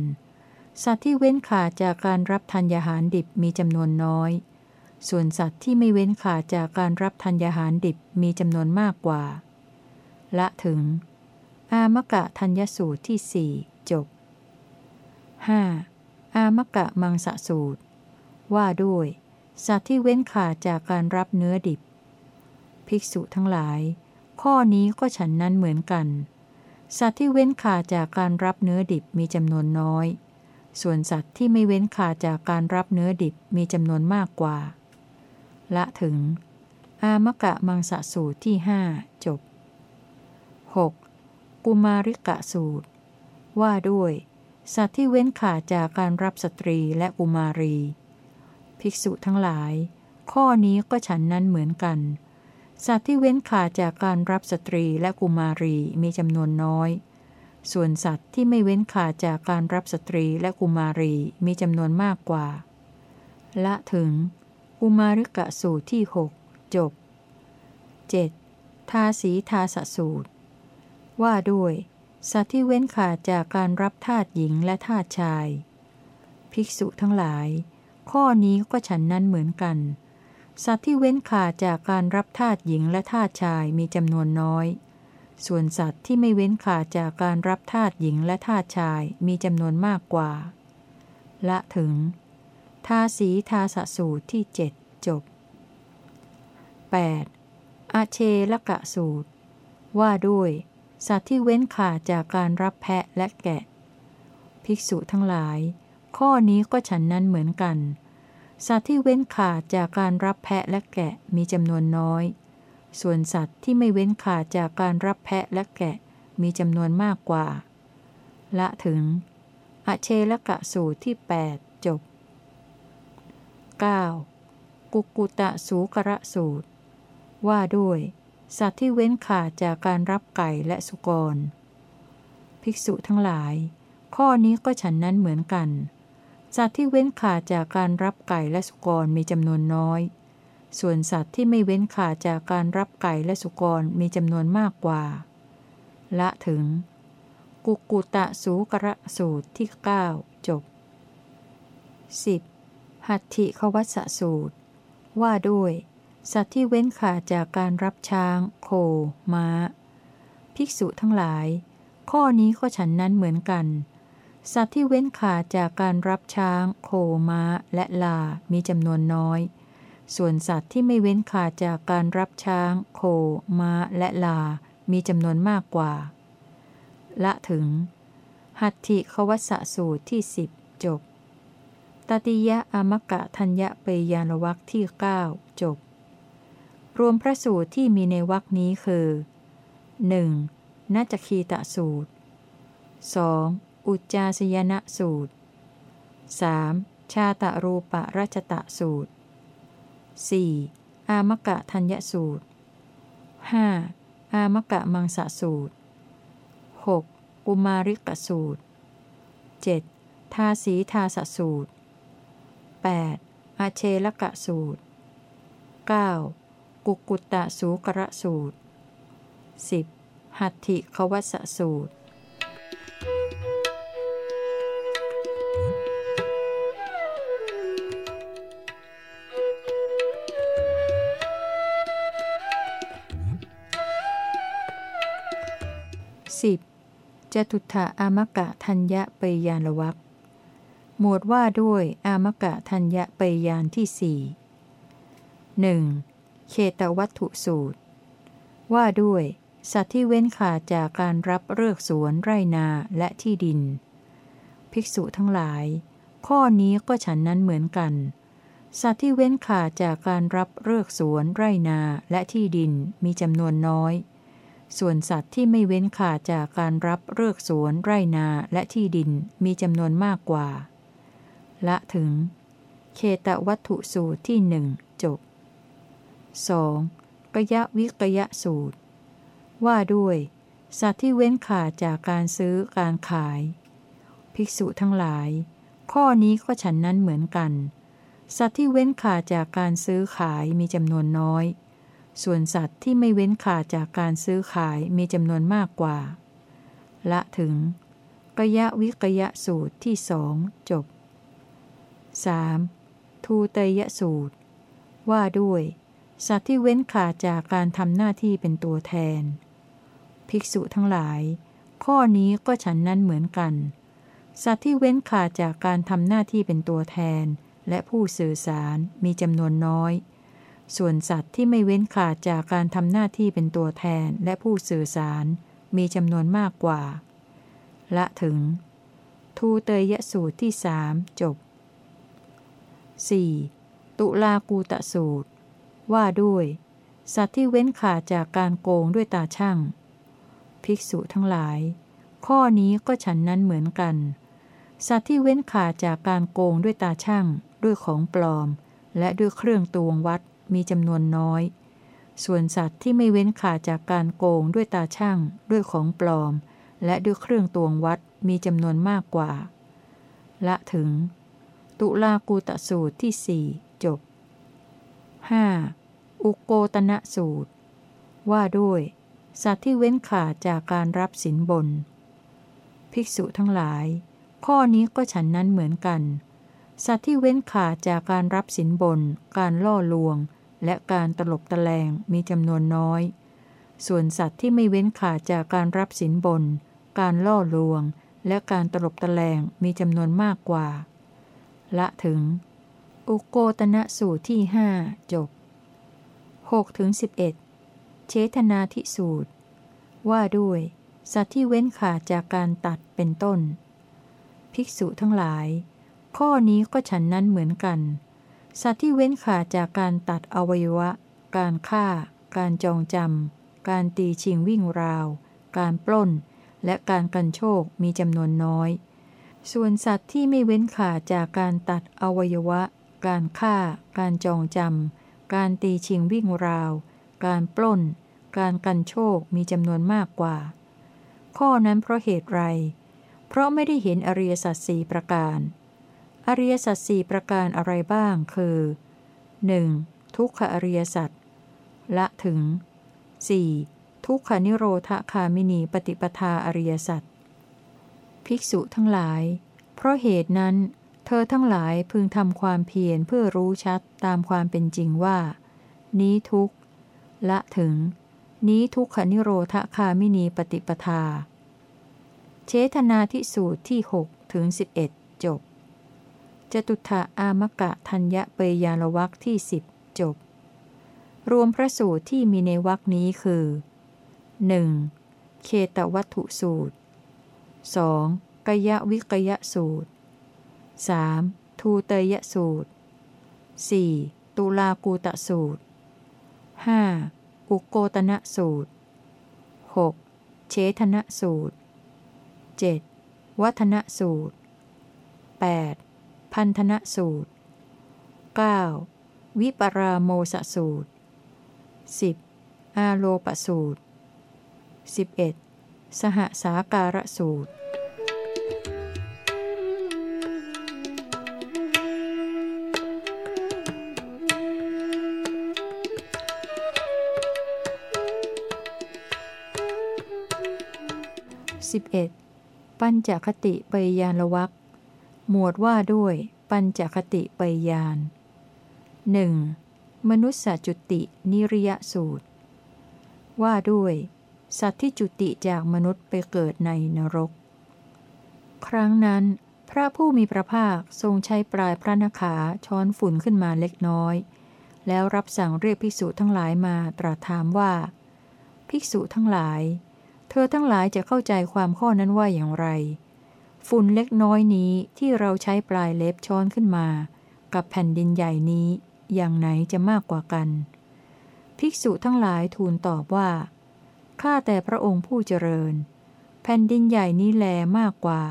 สัตว์ที่เว้นขาดจากการรับธัญญาหารดิบมีจำนวนน้อย ส่วนสัตว์ที่ไม่เว้นขาดจากการรับธัญญาหารดิบมีจำนวนมากกว่า ละถึง อามกะธัญสูตรที่สี่จบ 5. อามกะมังสะสูตร ว่าด้วย สัตว์ที่เว้นขาดจากการรับเนื้อดิบ ภิกษุทั้งหลาย ข้อนี้ก็ฉันนั้นเหมือนกัน สัตว์ที่เว้นขาดจากการรับเนื้อดิบมีจำนวนน้อย ส่วนสัตว์ที่ไม่เว้นขาดจากการรับเนื้อดิบมีจำนวนมากกว่า ละถึง อามกะมังสสูตรที่หจบ 6. กุมาริกะสูตร ว่าด้วย สัตว์ที่เว้นขาดจากการรับสตรีและกุมารี ภิกษุทั้งหลาย ข้อนี้ก็ฉันนั้นเหมือนกัน สัตว์ที่เว้นขาดจากการรับสตรีและกุมารีมีจำนวนน้อย ส่วนสัตว์ที่ไม่เว้นขาดจากการรับสตรีและกุมารีมีจำนวนมากกว่า ละถึงกุมาริกะสูตรที่หกจบ 7. ทาสีทาสสูตร ว่าด้วย สัตว์ที่เว้นขาดจากการรับทาสหญิงและทาสชาย ภิกษุทั้งหลาย ข้อนี้ก็ฉันนั้นเหมือนกัน สัตว์ที่เว้นขาดจากการรับทาตหญิงและทาตชายมีจำนวนน้อย ส่วนสัตว์ที่ไม่เว้นขาดจากการรับทาตหญิงและทาตชายมีจำนวนมากกว่า ละถึง ทาสีทาสสูตรที่เจ็ดจบ 8. อาเชลกะสูตร ว่าด้วย สัตว์ที่เว้นขาดจากการรับแพะและแกะ ภิกษุทั้งหลาย ข้อนี้ก็ฉันนั้นเหมือนกัน สัตว์ที่เว้นขาดจากการรับแพะและแกะมีจำนวนน้อย ส่วนสัตว์ที่ไม่เว้นขาดจากการรับแพะและแกะมีจำนวนมากกว่า ละถึง อเชลกะสูตรที่ 8 จบ 9. กุกุตะสูกระสูตร ว่าด้วย สัตว์ที่เว้นขาดจากการรับไก่และสุกร ภิกษุทั้งหลาย ข้อนี้ก็ฉันนั้นเหมือนกัน สัตว์ที่เว้นขาดจากการรับไก่และสุกรมีจำนวนน้อย ส่วนสัตว์ที่ไม่เว้นขาดจากการรับไก่และสุกรมีจำนวนมากกว่า ละถึง กุกุตะสูกระสูตรที่ 9 จบ 10. หัตถิขวัสสูตร ว่าด้วย สัตว์ที่เว้นขาดจากการรับช้าง โค ม้า ภิกษุทั้งหลาย ข้อนี้ก็ฉันนั้นเหมือนกัน สัตว์ที่เว้นขาดจากการรับช้าง โคม้า และลา มีจำนวนน้อย ส่วนสัตว์ที่ไม่เว้นขาดจากการรับช้าง โค ม้า และลา มีจำนวนมากกว่า ละถึง หัตถิขวัสสูตรที่สิบจบ ตติยะอมกะทัญญะเปยานวักที่9จบ รวมพระสูตรที่มีในวักนี้คือ 1. นัจคีตะสูตร 2. อุจจาสยนะสูตร 3. ชาตะรูปะรัชตะสูตร 4. อามกะทัญญสูตร 5. อามกะมังสะสูตร 6. กุมาริกสูตร 7. ทาสีทาสสูตร 8. อาเชลกะสูตร 9. กุกุตตะสูกระสูตร 10. หัตถิขวัสสูตร 10. จตุถะอามกะทัญญะเปยานวักหมวดว่าด้วยอามกะทัญญะเปยานที่สี่หนึ่งเคตวัตถุสูตร ว่าด้วย สัตว์ที่เว้นขาดจากการรับเลือกสวนไรนาและที่ดิน ภิกษุทั้งหลาย ข้อนี้ก็ฉันนั้นเหมือนกัน สัตว์ที่เว้นขาดจากการรับเลือกสวนไรนาและที่ดินมีจำนวนน้อย ส่วนสัตว์ที่ไม่เว้นขาดจากการรับเลือกสวนไรนาและที่ดินมีจำนวนมากกว่า ละถึง เคตวัตถุสูตรที่หนึ่งจบ 2. กยะวิกยะสูตร ว่าด้วย สัตว์ที่เว้นขาดจากการซื้อการขาย ภิกษุทั้งหลาย ข้อนี้ก็ฉันนั้นเหมือนกัน สัตว์ที่เว้นขาดจากการซื้อขายมีจำนวนน้อย ส่วนสัตว์ที่ไม่เว้นขาดจากการซื้อขายมีจำนวนมากกว่า ละถึงกยะวิกยะสูตรที่สองจบ 3. ทูเตยสูตร ว่าด้วย สัตว์ที่เว้นขาดจากการทำหน้าที่เป็นตัวแทน ภิกษุทั้งหลาย ข้อนี้ก็ฉันนั้นเหมือนกัน สัตว์ที่เว้นขาดจากการทำหน้าที่เป็นตัวแทน และผู้สื่อสารมีจำนวนน้อย ส่วนสัตว์ที่ไม่เว้นขาดจากการทำหน้าที่เป็นตัวแทนและผู้สื่อสารมีจำนวนมากกว่า ละถึง ทูเตยสูตรที่สามจบ 4. ตุลากูตะสูตร ว่าด้วย สัตว์ที่เว้นขาดจากการโกงด้วยตาช่าง ภิกษุทั้งหลาย ข้อนี้ก็ฉันนั้นเหมือนกัน สัตว์ที่เว้นขาดจากการโกงด้วยตาช่าง ด้วยของปลอม และด้วยเครื่องตวงวัด มีจำนวนน้อย ส่วนสัตว์ที่ไม่เว้นขาดจากการโกงด้วยตาช่าง ด้วยของปลอม และด้วยเครื่องตวงวัดมีจำนวนมากกว่า ละถึง ตุลากูตะสูตรที่สี่จบ 5. อุโกตนะสูตร ว่าด้วย สัตว์ที่เว้นขาดจากการรับสินบน ภิกษุทั้งหลาย ข้อนี้ก็ฉันนั้นเหมือนกัน สัตว์ที่เว้นขาดจากการรับสินบน การล่อลวง และการตลบตะแลงมีจำนวนน้อย ส่วนสัตว์ที่ไม่เว้นขาดจากการรับสินบน การล่อลวง และการตลบตะแลงมีจำนวนมากกว่า ละถึง อุโกตนะสูตรที่หจบ6ถึง11 เชทนาทิสูตร ว่าด้วย สัตว์ที่เว้นขาดจากการตัดเป็นต้น ภิกษุทั้งหลาย ข้อนี้ก็ฉันนั้นเหมือนกัน สัตว์ที่เว้นขาดจากการตัดอวัยวะ การฆ่า การจองจำ การตีชิงวิ่งราว การปล้น และการกันโชคมีจำนวนน้อย ส่วนสัตว์ที่ไม่เว้นขาดจากการตัดอวัยวะ การฆ่า การจองจำ การตีชิงวิ่งราว การปล้น การกันโชคมีจำนวนมากกว่า ข้อนั้นเพราะเหตุไร เพราะไม่ได้เห็นอริยสัจสี่ประการ อริยสัจสี่ประการอะไรบ้างคือ 1. ทุกขอริยสัจละถึง 4. ทุกขานิโรธคามินีปฏิปทาอริยสัจภิกษุทั้งหลาย เพราะเหตุนั้น เธอทั้งหลายพึงทำความเพียรเพื่อรู้ชัดตามความเป็นจริงว่า นี้ทุกขละถึง นี้ทุกขนิโรธคามินีปฏิปทา เชทนาทิสูตรที่ 6 ถึง 11 จบ จตุถะอามกะทัญญเปยาลวักที่สิบจบ รวมพระสูตรที่มีในวักนี้คือ 1. เคตวัตถุสูตร 2. กยะวิกยะสูตร 3. ทูเตยสูตร 4. ตุลากูตะสูตร 5. อุโกตนะสูตร 6. เชทนะสูตร 7. วัฒนสูตร 8. พันธนะสูตร 9. วิปราโมสสูตร 10. อาโลปสูตร 11. สหสาการะสูตร 11. ปัญจคติปยานวัก หมวดว่าด้วยปัญจคติปยานหนึ่งมนุษยจุตินิริยสูตร ว่าด้วย สัตว์ที่จุติจากมนุษย์ไปเกิดในนรก ครั้งนั้น พระผู้มีพระภาคทรงใช้ปลายพระนขาช้อนฝุ่นขึ้นมาเล็กน้อย แล้วรับสั่งเรียกภิกษุทั้งหลายมาตรัสถามว่า ภิกษุทั้งหลาย เธอทั้งหลายจะเข้าใจความข้อนั้นว่าอย่างไร ฝุ่นเล็กน้อยนี้ที่เราใช้ปลายเล็บช้อนขึ้นมา กับแผ่นดินใหญ่นี้ อย่างไหนจะมากกว่ากัน ภิกษุทั้งหลายทูลตอบว่า ข้าแต่พระองค์ผู้เจริญ แผ่นดินใหญ่นี้แลมากกว่า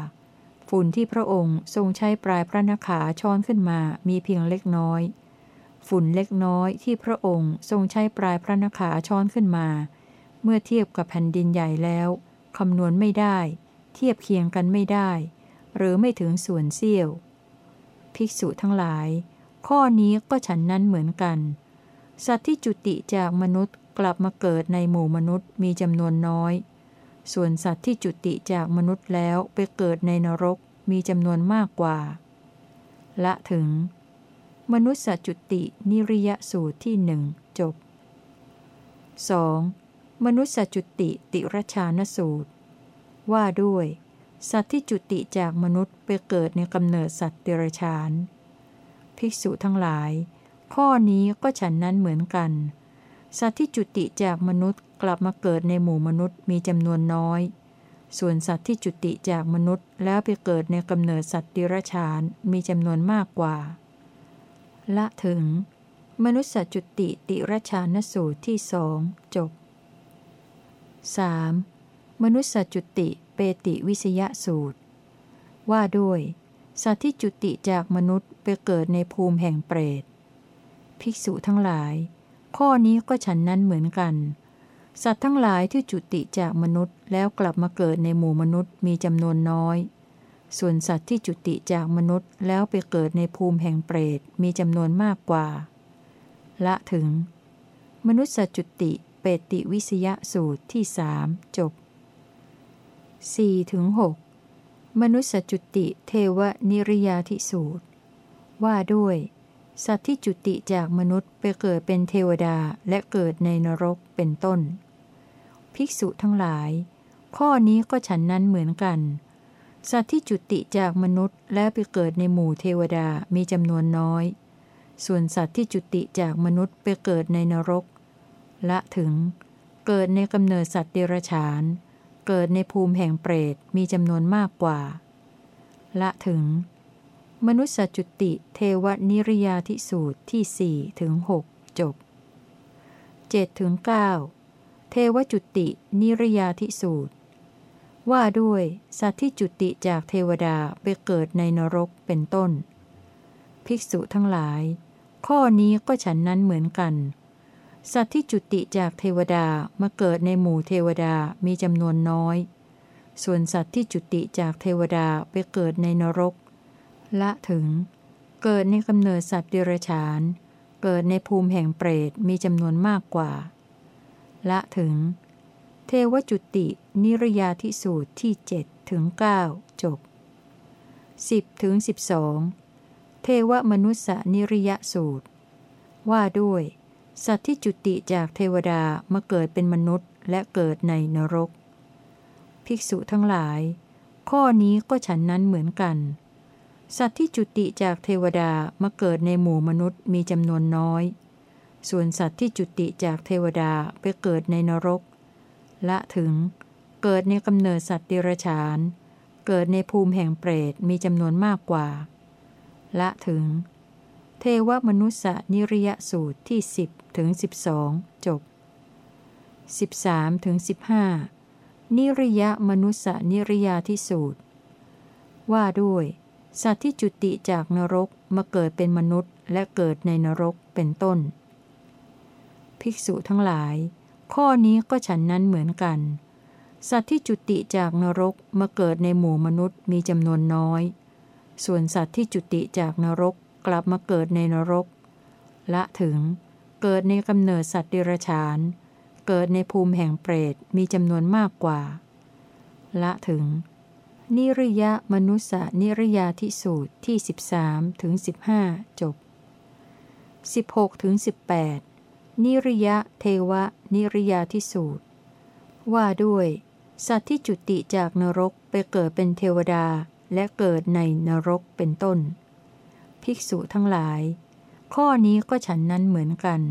ฝุ่นที่พระองค์ทรงใช้ปลายพระนขาช้อนขึ้นมามีเพียงเล็กน้อย ฝุ่นเล็กน้อยที่พระองค์ทรงใช้ปลายพระนขาช้อนขึ้นมา เมื่อเทียบกับแผ่นดินใหญ่แล้วคำนวณไม่ได้ เทียบเคียงกันไม่ได้ หรือไม่ถึงส่วนเสี้ยว ภิกษุทั้งหลาย ข้อนี้ก็ฉันนั้นเหมือนกัน สัตว์ที่จุติจากมนุษย์กลับมาเกิดในหมู่มนุษย์มีจำนวนน้อย ส่วนสัตว์ที่จุติจากมนุษย์แล้วไปเกิดในนรกมีจำนวนมากกว่า ละถึง มนุษย์จุตินิริยสูตรที่หนึ่งจบ 2. มนุษย์จุติติรชานสูตร ว่าด้วย สัตว์ที่จุติจากมนุษย์ไปเกิดในกำเนิดสัตว์ติรชาน ภิกษุทั้งหลาย ข้อนี้ก็ฉันนั้นเหมือนกัน สัตว์ที่จุติจากมนุษย์กลับมาเกิดในหมู่มนุษย์มีจำนวนน้อย ส่วนสัตว์ที่จุติจากมนุษย์แล้วไปเกิดในกำเนิดสัตว์ดิรชานมีจำนวนมากกว่า ละถึง มนุษย์จุติติรชานสูตรที่สองจบ 3. มนุษยจุติเปติวิสยสูตร ว่าด้วย สัตว์ที่จุติจากมนุษย์ไปเกิดในภูมิแห่งเปรต ภิกษุทั้งหลาย ข้อนี้ก็ฉันนั้นเหมือนกัน สัตว์ทั้งหลายที่จุติจากมนุษย์แล้วกลับมาเกิดในหมู่มนุษย์มีจำนวนน้อย ส่วนสัตว์ที่จุติจากมนุษย์แล้วไปเกิดในภูมิแห่งเปรตมีจำนวนมากกว่า ละถึง มนุษยจุติเปติวิสยสูตรที่สามจบ 4ถึง6มนุสจุติเทวนิริยาธิสูตร ว่าด้วย สัตว์ที่จุติจากมนุษย์ไปเกิดเป็นเทวดาและเกิดในนรกเป็นต้น ภิกษุทั้งหลาย ข้อนี้ก็ฉันนั้นเหมือนกัน สัตว์ที่จุติจากมนุษย์และไปเกิดในหมู่เทวดามีจำนวนน้อย ส่วนสัตว์ที่จุติจากมนุษย์ไปเกิดในนรก ละถึง เกิดในกำเนิดสัตว์เดรัจฉาน เกิดในภูมิแห่งเปรตมีจำนวนมากกว่า ละถึง มนุสสจุติเทวนิริยาธิสูตรที่สี่ถึงหกจบ7ถึง9เทวจุตินิริยาธิสูตร ว่าด้วยสัตว์ที่จุติจากเทวดาไปเกิดในนรกเป็นต้น ภิกษุทั้งหลาย ข้อนี้ก็ฉันนั้นเหมือนกัน สัตว์ที่จุติจากเทวดามาเกิดในหมู่เทวดามีจำนวนน้อย ส่วนสัตว์ที่จุติจากเทวดาไปเกิดในนรก ละถึง เกิดในกำเนิดสัตว์เดรัจฉาน เกิดในภูมิแห่งเปรตมีจำนวนมากกว่า ละถึง เทวจุตินิรยาธิสูตรที่7ถึง9จบ10ถึง12เทวมนุษสนิริยสูตร ว่าด้วย สัตว์ที่จุติจากเทวดามาเกิดเป็นมนุษย์และเกิดในนรก ภิกษุทั้งหลาย ข้อนี้ก็ฉันนั้นเหมือนกัน สัตว์ที่จุติจากเทวดามาเกิดในหมู่มนุษย์มีจำนวนน้อย ส่วนสัตว์ที่จุติจากเทวดาไปเกิดในนรก ละถึง เกิดในกำเนิดสัตว์เดรัจฉาน เกิดในภูมิแห่งเปรตมีจำนวนมากกว่า ละถึง เทวมนุษสนิริยสูตรที่ 10ถึง12 จบ 13ถึง15 นิริยมนุษสนิริยาที่สูตร ว่าด้วย สัตว์ที่จุติจากนรกมาเกิดเป็นมนุษย์และเกิดในนรกเป็นต้น ภิกษุทั้งหลาย ข้อนี้ก็ฉันนั้นเหมือนกัน สัตว์ที่จุติจากนรกมาเกิดในหมู่มนุษย์มีจำนวนน้อย ส่วนสัตว์ที่จุติจากนรก กลับมาเกิดในนรก ละถึง เกิดในกำเนิดสัตว์เดรัจฉาน เกิดในภูมิแห่งเปรตมีจำนวนมากกว่า ละถึง นิริยมนุสานิริยาทิสูตรที่ 13ถึง15 จบ 16ถึง18 นิริยะเทวะ นิริยาทิสูตร ว่าด้วย สัตว์ที่จุติจากนรกไปเกิดเป็นเทวดาและเกิดในนรกเป็นต้น ภิกษุทั้งหลาย ข้อนี้ก็ฉันนั้นเหมือนกัน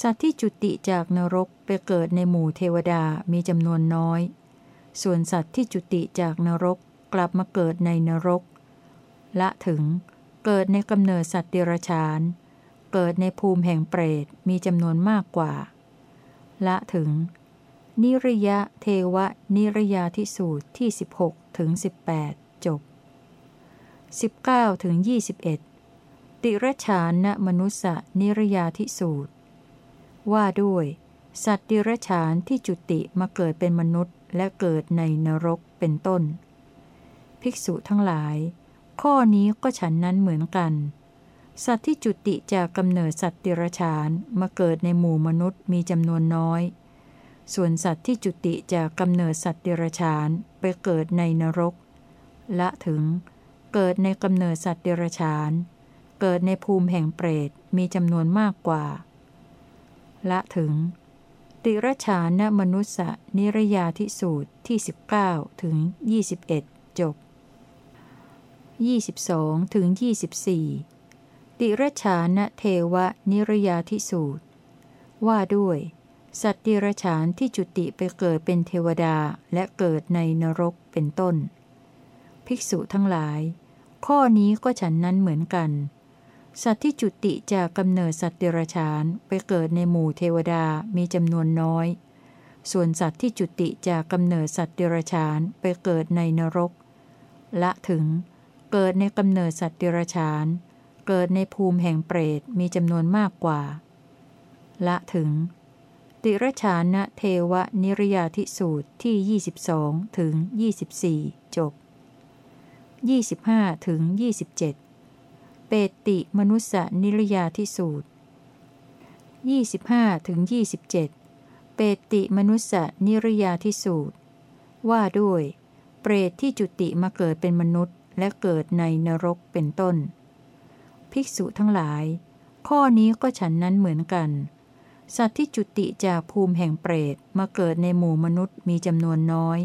สัตว์ที่จุติจากนรกไปเกิดในหมู่เทวดามีจำนวนน้อย ส่วนสัตว์ที่จุติจากนรกกลับมาเกิดในนรก ละถึง เกิดในกำเนิดสัตว์เดรัจฉาน เกิดในภูมิแห่งเปรตมีจำนวนมากกว่า ละถึง นิริยะเทวะนิรยาทิสูตรที่ 16 ถึง 18 19ถึง21 ติรชานนมนุสะนิรยาทิสูตร ว่าด้วย สัตว์ดิรชานที่จุติมาเกิดเป็นมนุษย์และเกิดในนรกเป็นต้น ภิกษุทั้งหลาย ข้อนี้ก็ฉันนั้นเหมือนกัน สัตว์ที่จุติจากกำเนิดสัตว์ดิรชานมาเกิดในหมู่มนุษย์มีจำนวนน้อย ส่วนสัตว์ที่จุติจากกำเนิดสัตว์ดิรชานไปเกิดในนรก ละถึง เกิดในกำเนิดสัตว์ดิรชาน เกิดในภูมิแห่งเปรตมีจำนวนมากกว่า ละถึง ติรชานมนุษสนิรยาธิสูตรที่ 19 ถึง 21 จบ 22 ถึง 24 ติรชานเทวนิรยาธิสูตร ว่าด้วย สัตว์ติรชานที่จุติไปเกิดเป็นเทวดาและเกิดในนรกเป็นต้น ภิกษุทั้งหลาย ข้อนี้ก็ฉันนั้นเหมือนกัน สัตว์ที่จุติจากกำเนิดสัตว์เดรัจฉานไปเกิดในหมู่เทวดามีจำนวนน้อย ส่วนสัตว์ที่จุติจากกำเนิดสัตว์เดรัจฉานไปเกิดในนรก ละถึง เกิดในกำเนิดสัตว์เดรัจฉาน เกิดในภูมิแห่งเปรตมีจำนวนมากกว่า ละถึง ติรชานะเทวนิรยาธิสูตรที่ 22 ถึง 24 จบ 25ถึง27 เปติมนุสสนิรยาทิสูตร 25ถึง27 เปติมนุสสนิรยาทิสูตร ว่าด้วย เปรตที่จุติมาเกิดเป็นมนุษย์และเกิดในนรกเป็นต้น ภิกษุทั้งหลาย ข้อนี้ก็ฉันนั้นเหมือนกัน สัตว์ที่จุติจากภูมิแห่งเปรตมาเกิดในหมู่มนุษย์มีจำนวนน้อย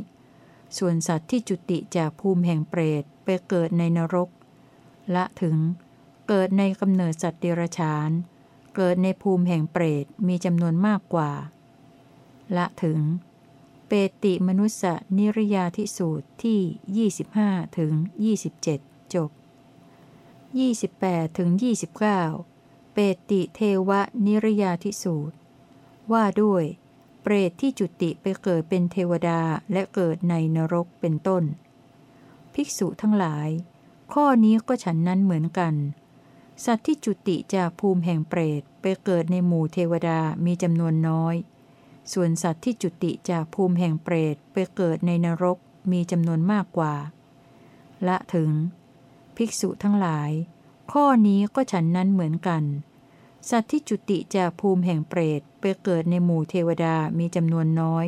ส่วนสัตว์ที่จุติจากภูมิแห่งเปรต ไปเกิดในนรก ละถึง เกิดในกำเนิดสัตว์เดรัจฉาน เกิดในภูมิแห่งเปรตมีจำนวนมากกว่า ละถึง เปติมนุสนิรยาธิสูตรที่ 25ถึง27 จบ 28ถึง29 เปติเทวนิรยาธิสูตร ว่าด้วยเปรตที่จุติไปเกิดเป็นเทวดาและเกิดในนรกเป็นต้น ภิกษุทั้งหลาย ข้อนี้ก็ฉันนั้นเหมือนกัน สัตว์ที่จุติจากภูมิแห่งเปรตไปเกิดในหมู่เทวดามีจำนวนน้อย ส่วนสัตว์ที่จุติจากภูมิแห่งเปรตไปเกิดในนรกมีจำนวนมากกว่า ละถึง ภิกษุทั้งหลาย ข้อนี้ก็ฉันนั้นเหมือนกัน สัตว์ที่จุติจากภูมิแห่งเปรตไปเกิดในหมู่เทวดามีจำนวนน้อย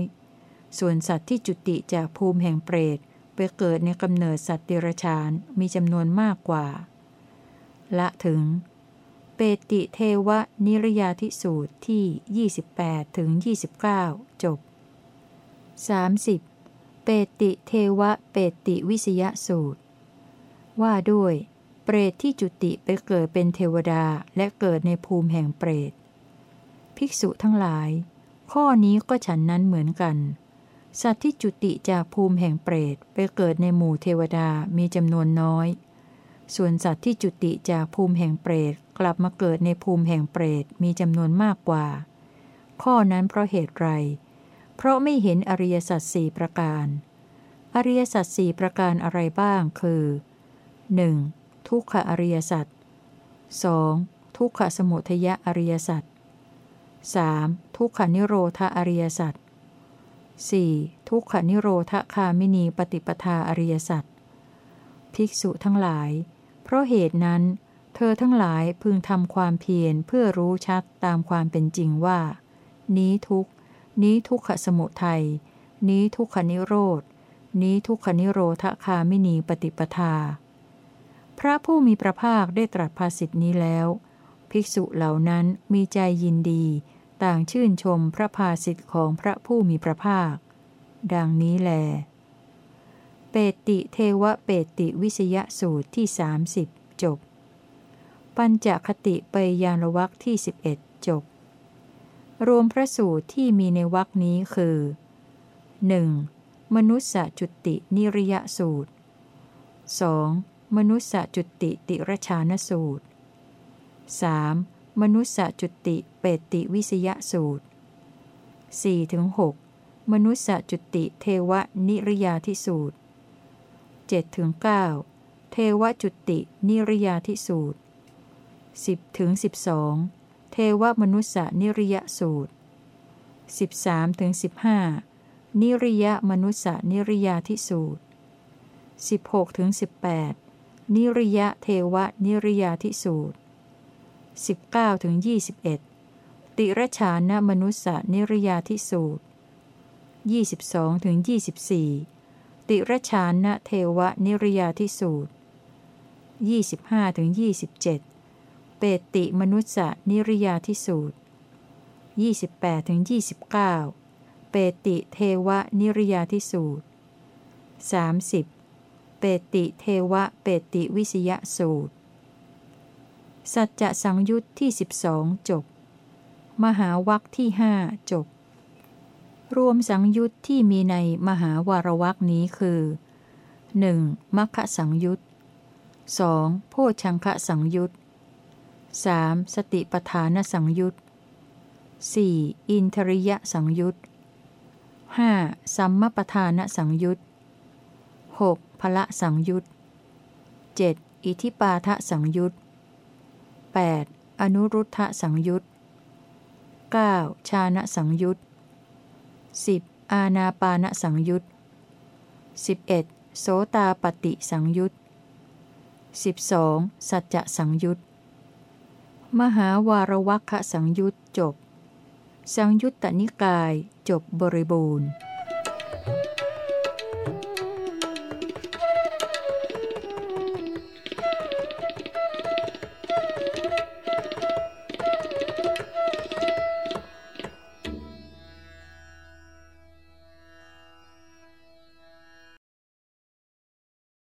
ส่วนสัตว์ที่จุติจากภูมิแห่งเปรต ไปเกิดในกำเนิดสัตว์เดรัจฉานมีจำนวนมากกว่า ละถึง เปติเทวนิรยาธิสูตรที่ 28ถึง29 จบ 30. เปติเทวเปติวิสยสูตร ว่าด้วย เปรตที่จุติไปเกิดเป็นเทวดาและเกิดในภูมิแห่งเปรต ภิกษุทั้งหลาย ข้อนี้ก็ฉันนั้นเหมือนกัน สัตว์ที่จุติจากภูมิแห่งเปรตไปเกิดในหมู่เทวดามีจำนวนน้อย ส่วนสัตว์ที่จุติจากภูมิแห่งเปรตกลับมาเกิดในภูมิแห่งเปรตมีจำนวนมากกว่า ข้อนั้นเพราะเหตุไร เพราะไม่เห็นอริยสัจสี่ประการ อริยสัจสี่ประการอะไรบ้างคือ 1. ทุกขอริยสัจ 2. ทุกขสมุทยอริยสัจ 3. ทุกขนิโรธอริยสัจ 4. ทุกขนิโรธคามินีปฏิปทาอริยสัจภิกษุทั้งหลาย เพราะเหตุนั้น เธอทั้งหลายพึงทำความเพียรเพื่อรู้ชัดตามความเป็นจริงว่า นี้ทุกนี้ทุกขสมุทัย นี้ทุกขนิโรธ นี้ทุกขนิโรธคามินีปฏิปทา พระผู้มีพระภาคได้ตรัสภาสิทธินี้แล้ว ภิกษุเหล่านั้นมีใจยินดี ต่างชื่นชมพระภาสิทธิของพระผู้มีพระภาค ดังนี้แล เปติเทวเปติวิสยสูตรที่30จบ ปัญจคติไปยานวักที่11จบ รวมพระสูตรที่มีในวักนี้คือ 1. มนุสสจุตินิริยสูตร 2. มนุสสจุติติรชานสูตร 3. มนุสสจุติเปติวิสยสูตร 4-6 มนุสสจุติเทวนิริยาธิสูตร 7-9 เทวจุตินิริยาธิสูตร 10-12 เทวมนุสสนิริยสูตร 13-15 นิริยมนุสสนิริยาธิสูตร 16-18 นิริยเทวนิริยาธิสูตร 19-21 ติรชานมนุสสนิริยาธิสูตร 22-24 ติรชานเทวนิริยาธิสูตร 25-27 เปติมนุสสนิริยาธิสูตร 28-29 เปติเทวนิริยาธิสูตร 30. เปติเทวะเปติวิสยสูตร สัจจะสังยุตที่12จบ มหาวัคที่ห้าจบ รวมสังยุตที่มีในมหาวารวักนี้คือ 1. มัคคะสังยุต 2. โพชังคะสังยุต 3. สติปทานสังยุต 4. อินทริยสังยุต 5. สัมมปทานสังยุต 6. พละสังยุต 7. อิทิปาทะสังยุต 8. อนุรุทธะสังยุต 9. ชานะสังยุต 10. อาณาปานสังยุต 11. โสตาปฏิสังยุต 12. สัจจะสังยุต มหาวารวัคสังยุตจบ สังยุตตนิกายจบบริบูรณ์